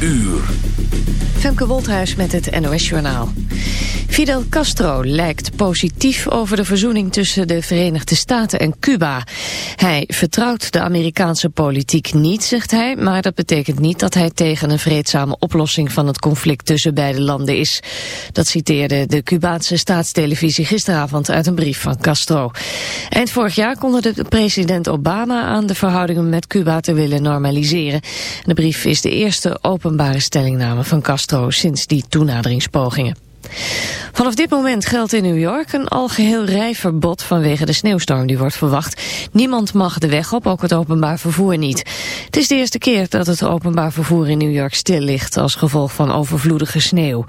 uur. Femke Wolthuis met het NOS Journaal. Fidel Castro lijkt positief over de verzoening tussen de Verenigde Staten en Cuba. Hij vertrouwt de Amerikaanse politiek niet, zegt hij, maar dat betekent niet dat hij tegen een vreedzame oplossing van het conflict tussen beide landen is. Dat citeerde de Cubaanse staatstelevisie gisteravond uit een brief van Castro. Eind vorig jaar kondigde president Obama aan de verhoudingen met Cuba te willen normaliseren. De brief is de eerste openbare stellingname van Castro sinds die toenaderingspogingen. Vanaf dit moment geldt in New York een algeheel rijverbod vanwege de sneeuwstorm die wordt verwacht. Niemand mag de weg op, ook het openbaar vervoer niet. Het is de eerste keer dat het openbaar vervoer in New York stil ligt als gevolg van overvloedige sneeuw.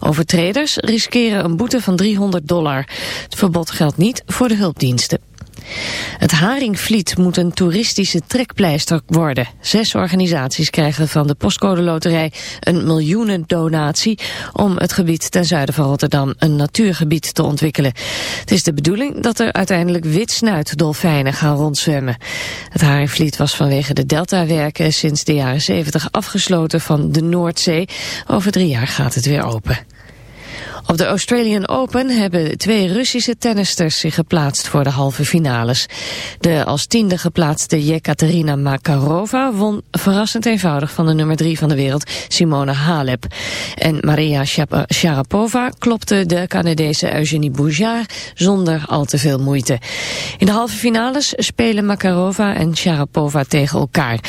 Overtreders riskeren een boete van 300 dollar. Het verbod geldt niet voor de hulpdiensten. Het Haringvliet moet een toeristische trekpleister worden. Zes organisaties krijgen van de Postcode Loterij een miljoenen donatie om het gebied ten zuiden van Rotterdam een natuurgebied te ontwikkelen. Het is de bedoeling dat er uiteindelijk witsnuitdolfijnen gaan rondzwemmen. Het Haringvliet was vanwege de deltawerken sinds de jaren 70 afgesloten van de Noordzee. Over drie jaar gaat het weer open. Op de Australian Open hebben twee Russische tennisters zich geplaatst voor de halve finales. De als tiende geplaatste Jekaterina Makarova won verrassend eenvoudig van de nummer drie van de wereld, Simona Halep. En Maria Sharapova klopte de Canadese Eugenie Bouchard zonder al te veel moeite. In de halve finales spelen Makarova en Sharapova tegen elkaar.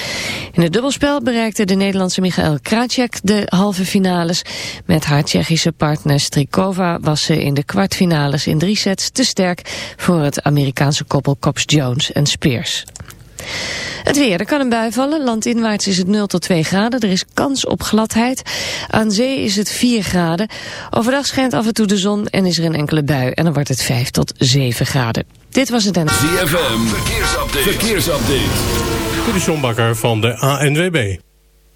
In het dubbelspel bereikte de Nederlandse Michael Krajcek de halve finales met haar Tsjechische partner Strik Kova was ze in de kwartfinales in drie sets te sterk voor het Amerikaanse koppel Cops Jones en Spears. Het weer, er kan een bui vallen. Landinwaarts is het 0 tot 2 graden. Er is kans op gladheid. Aan zee is het 4 graden. Overdag schijnt af en toe de zon en is er een enkele bui. En dan wordt het 5 tot 7 graden. Dit was het en... ZFM, verkeersupdate. verkeersupdate. Dit is van de ANWB.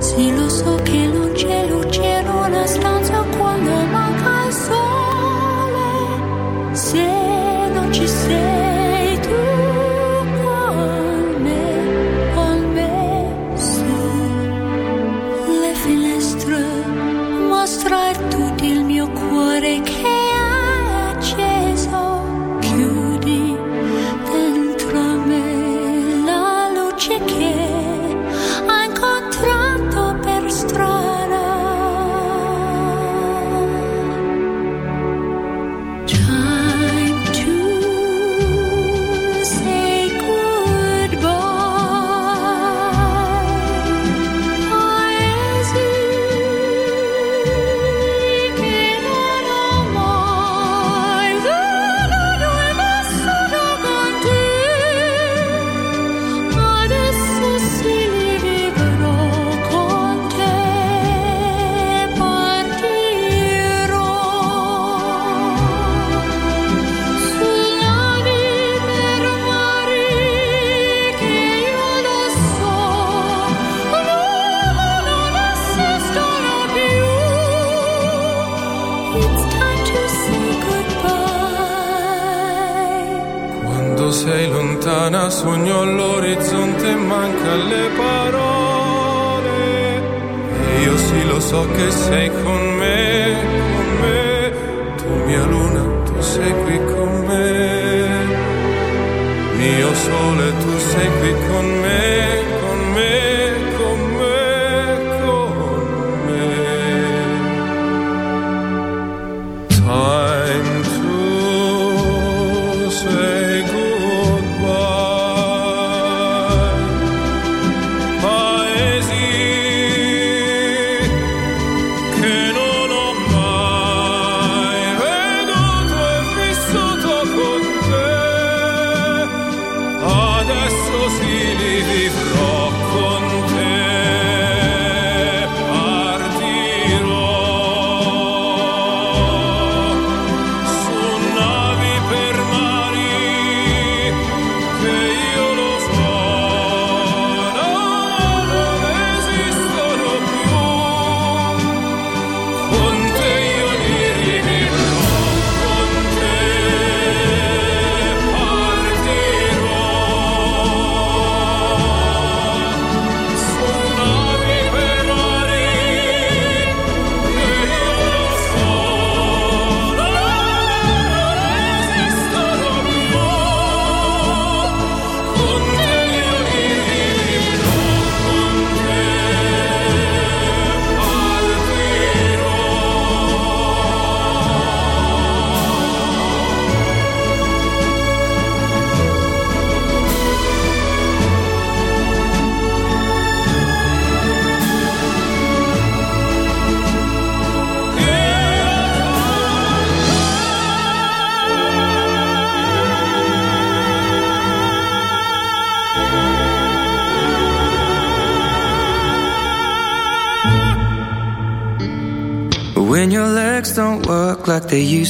Se lo so che non c'è luce in una stanza.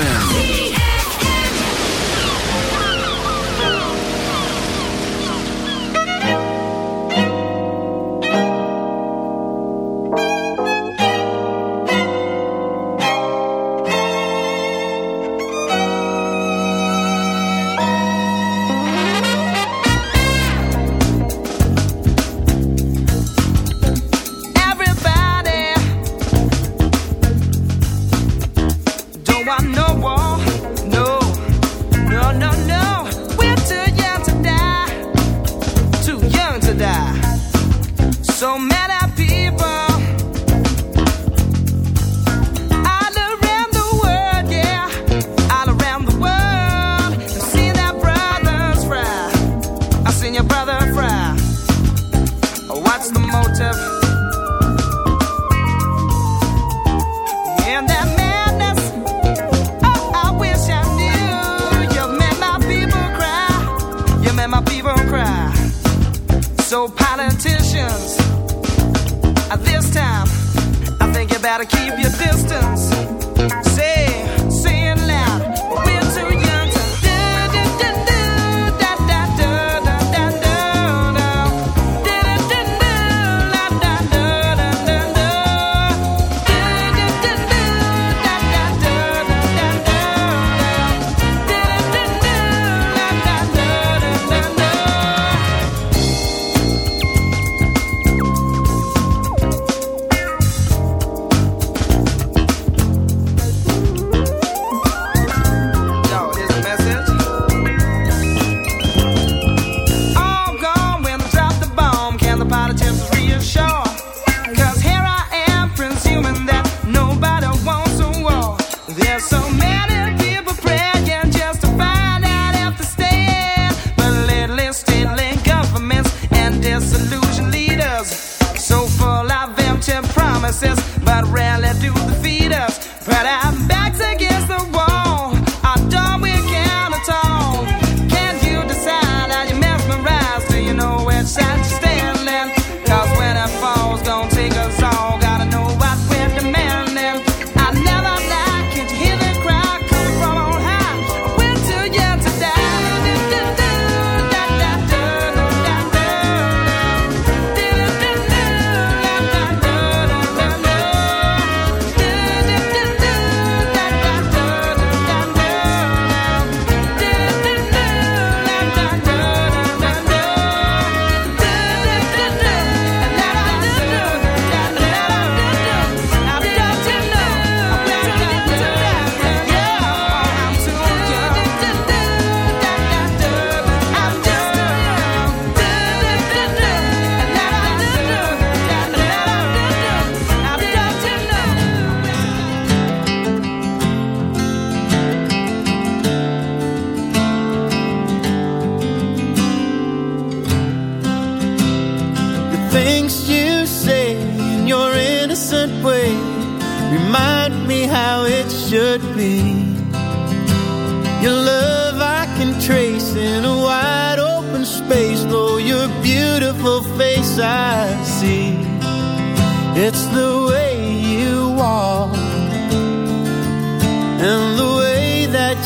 Yeah.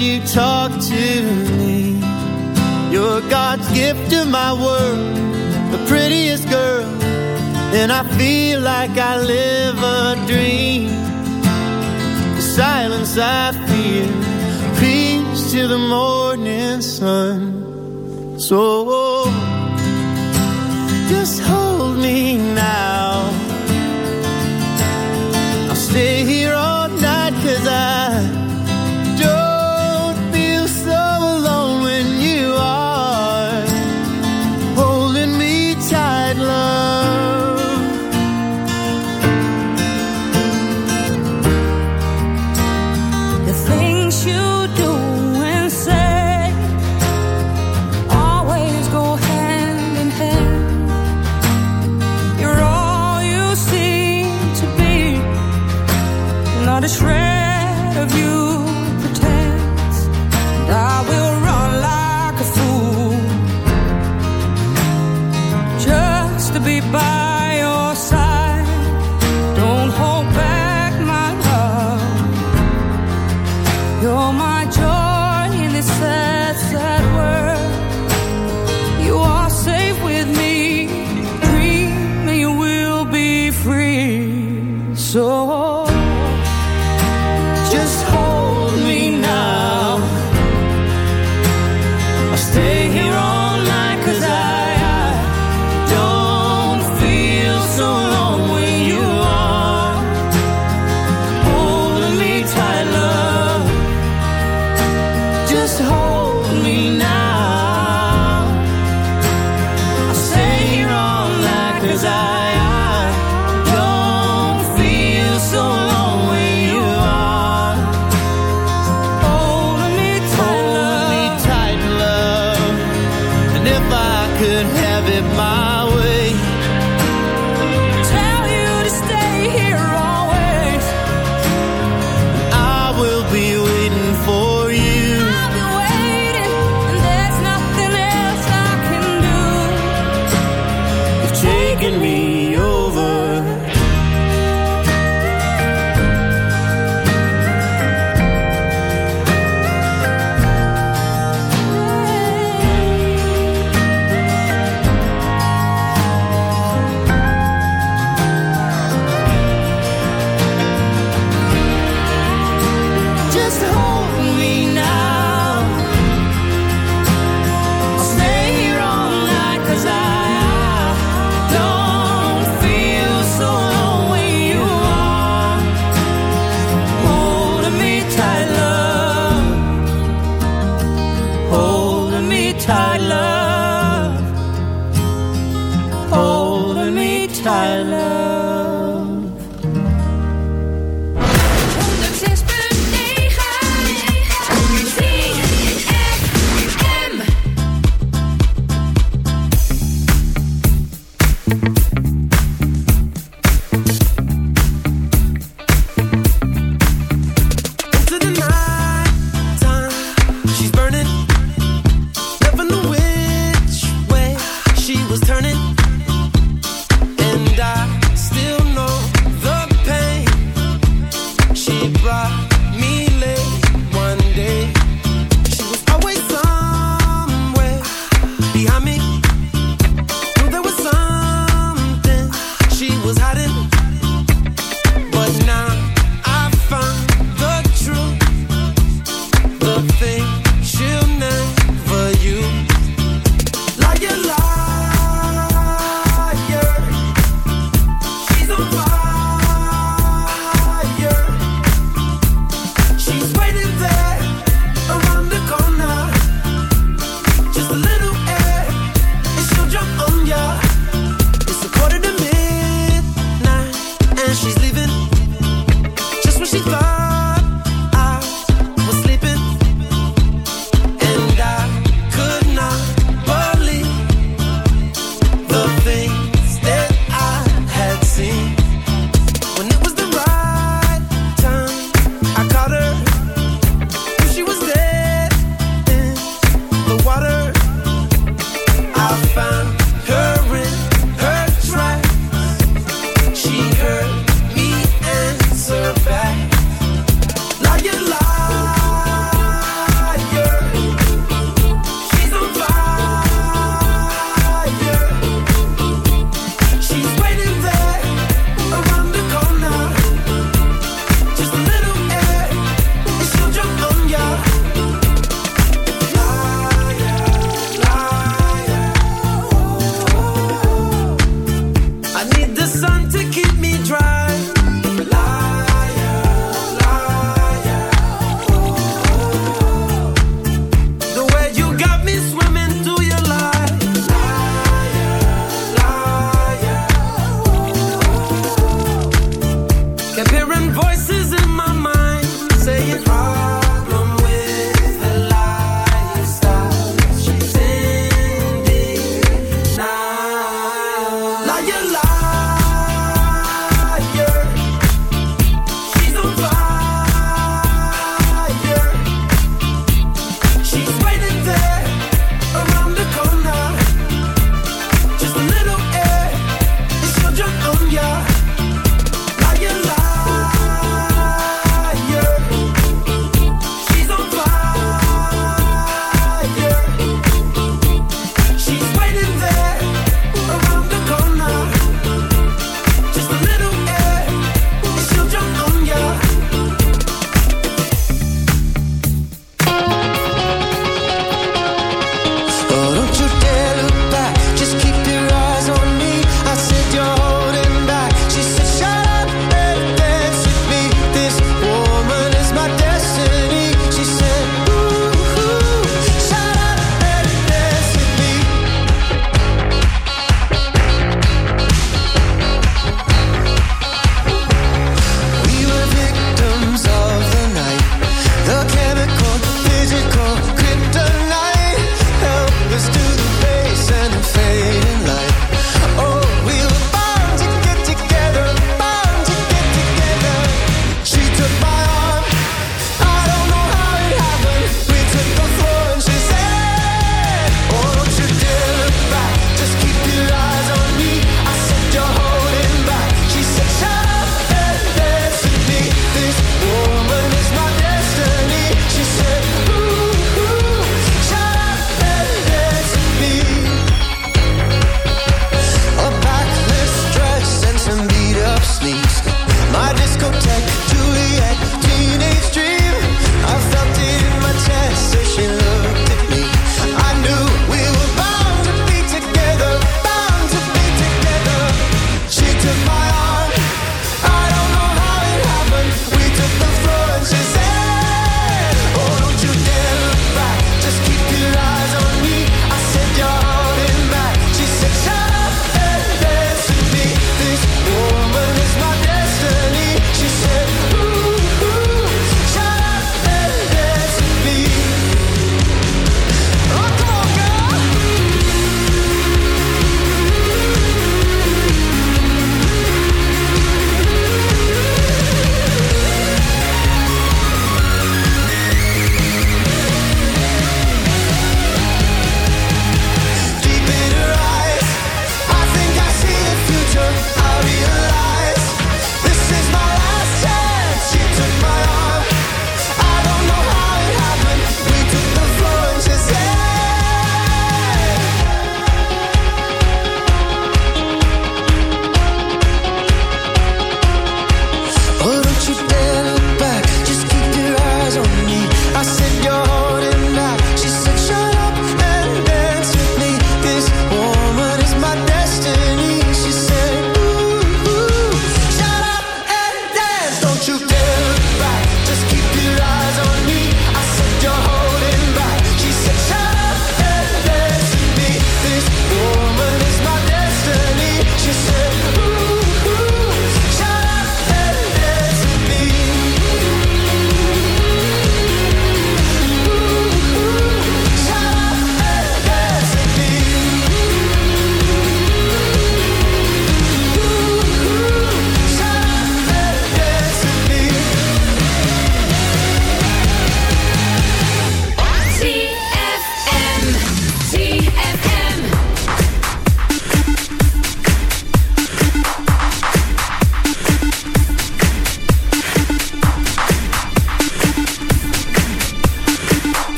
you talk to me. You're God's gift to my world, the prettiest girl. And I feel like I live a dream. The silence I fear, peace to the morning sun. So just hold me now.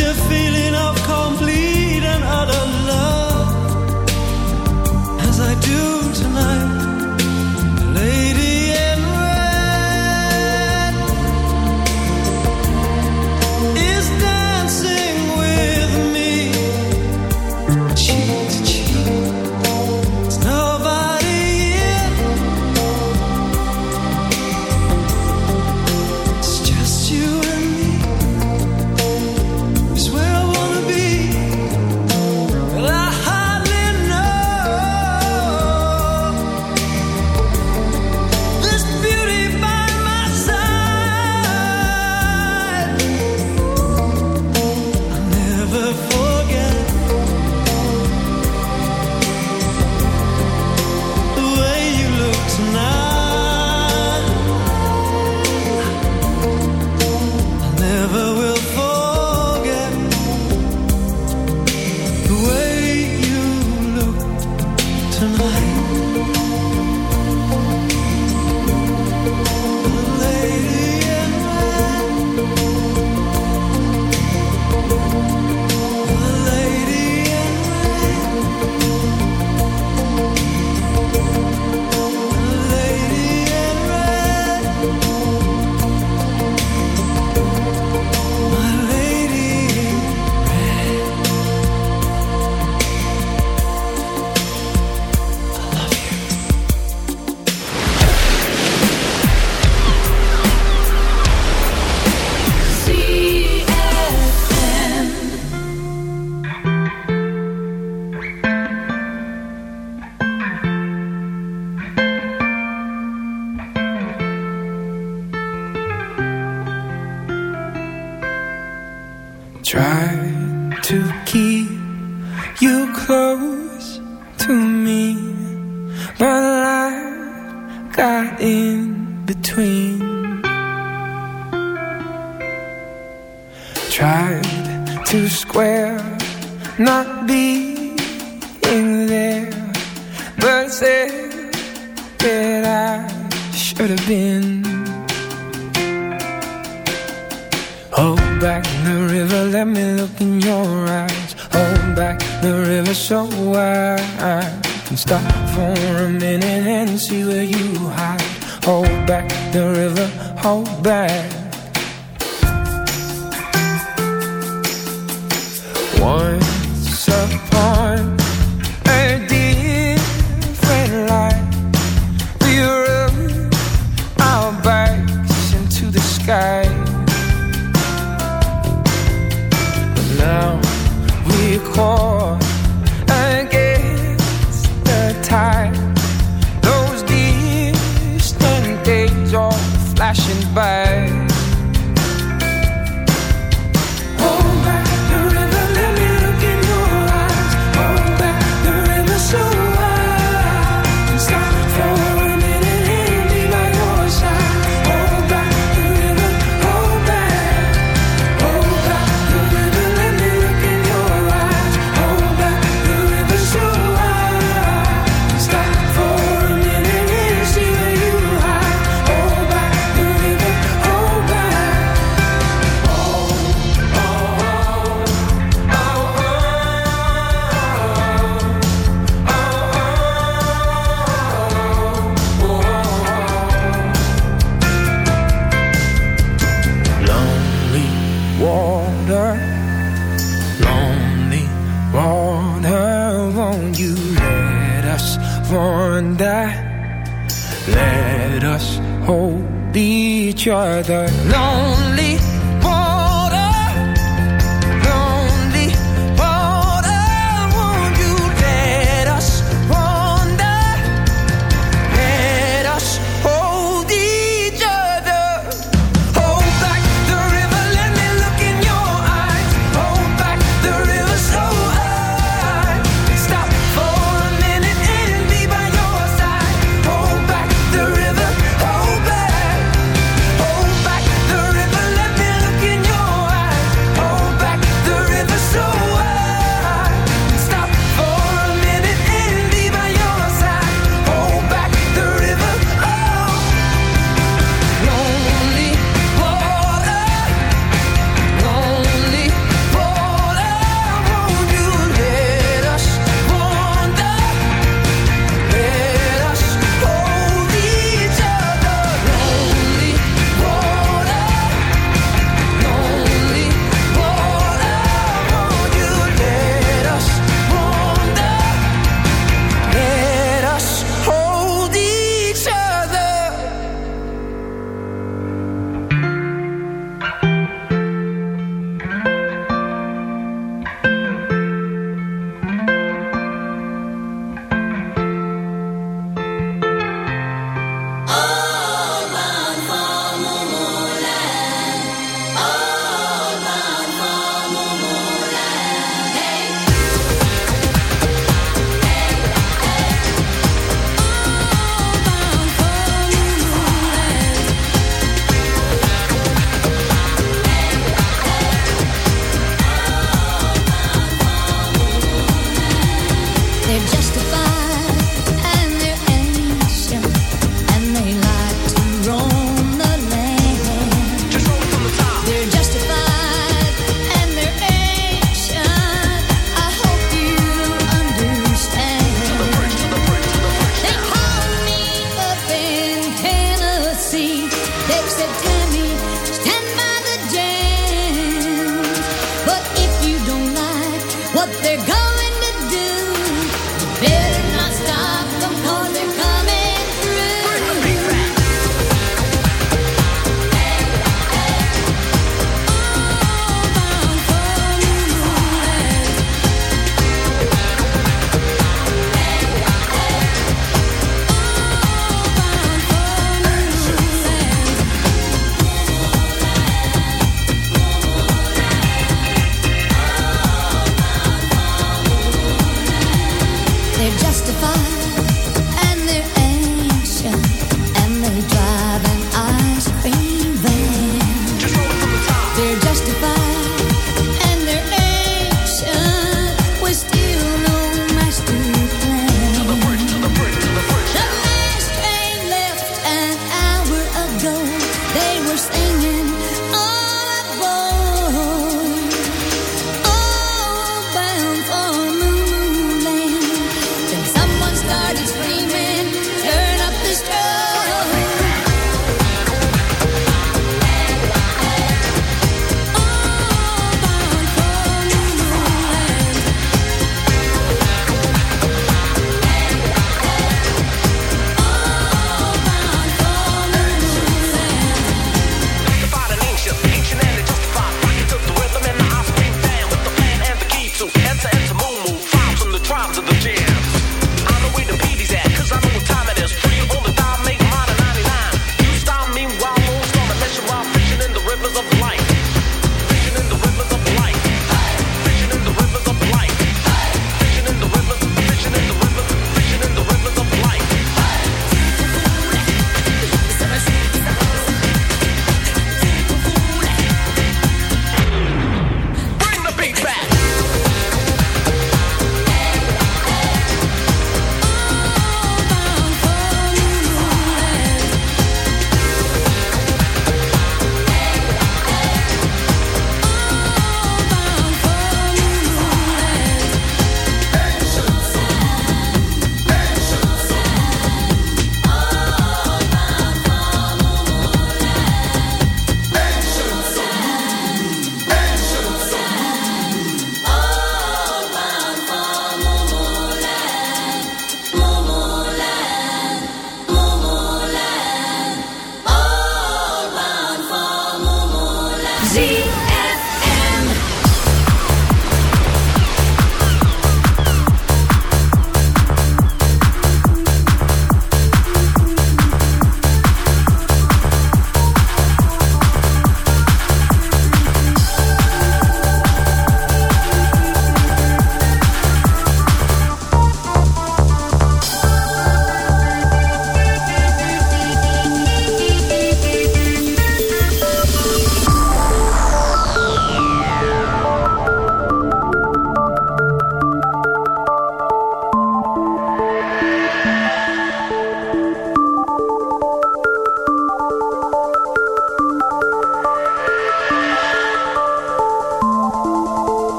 A feeling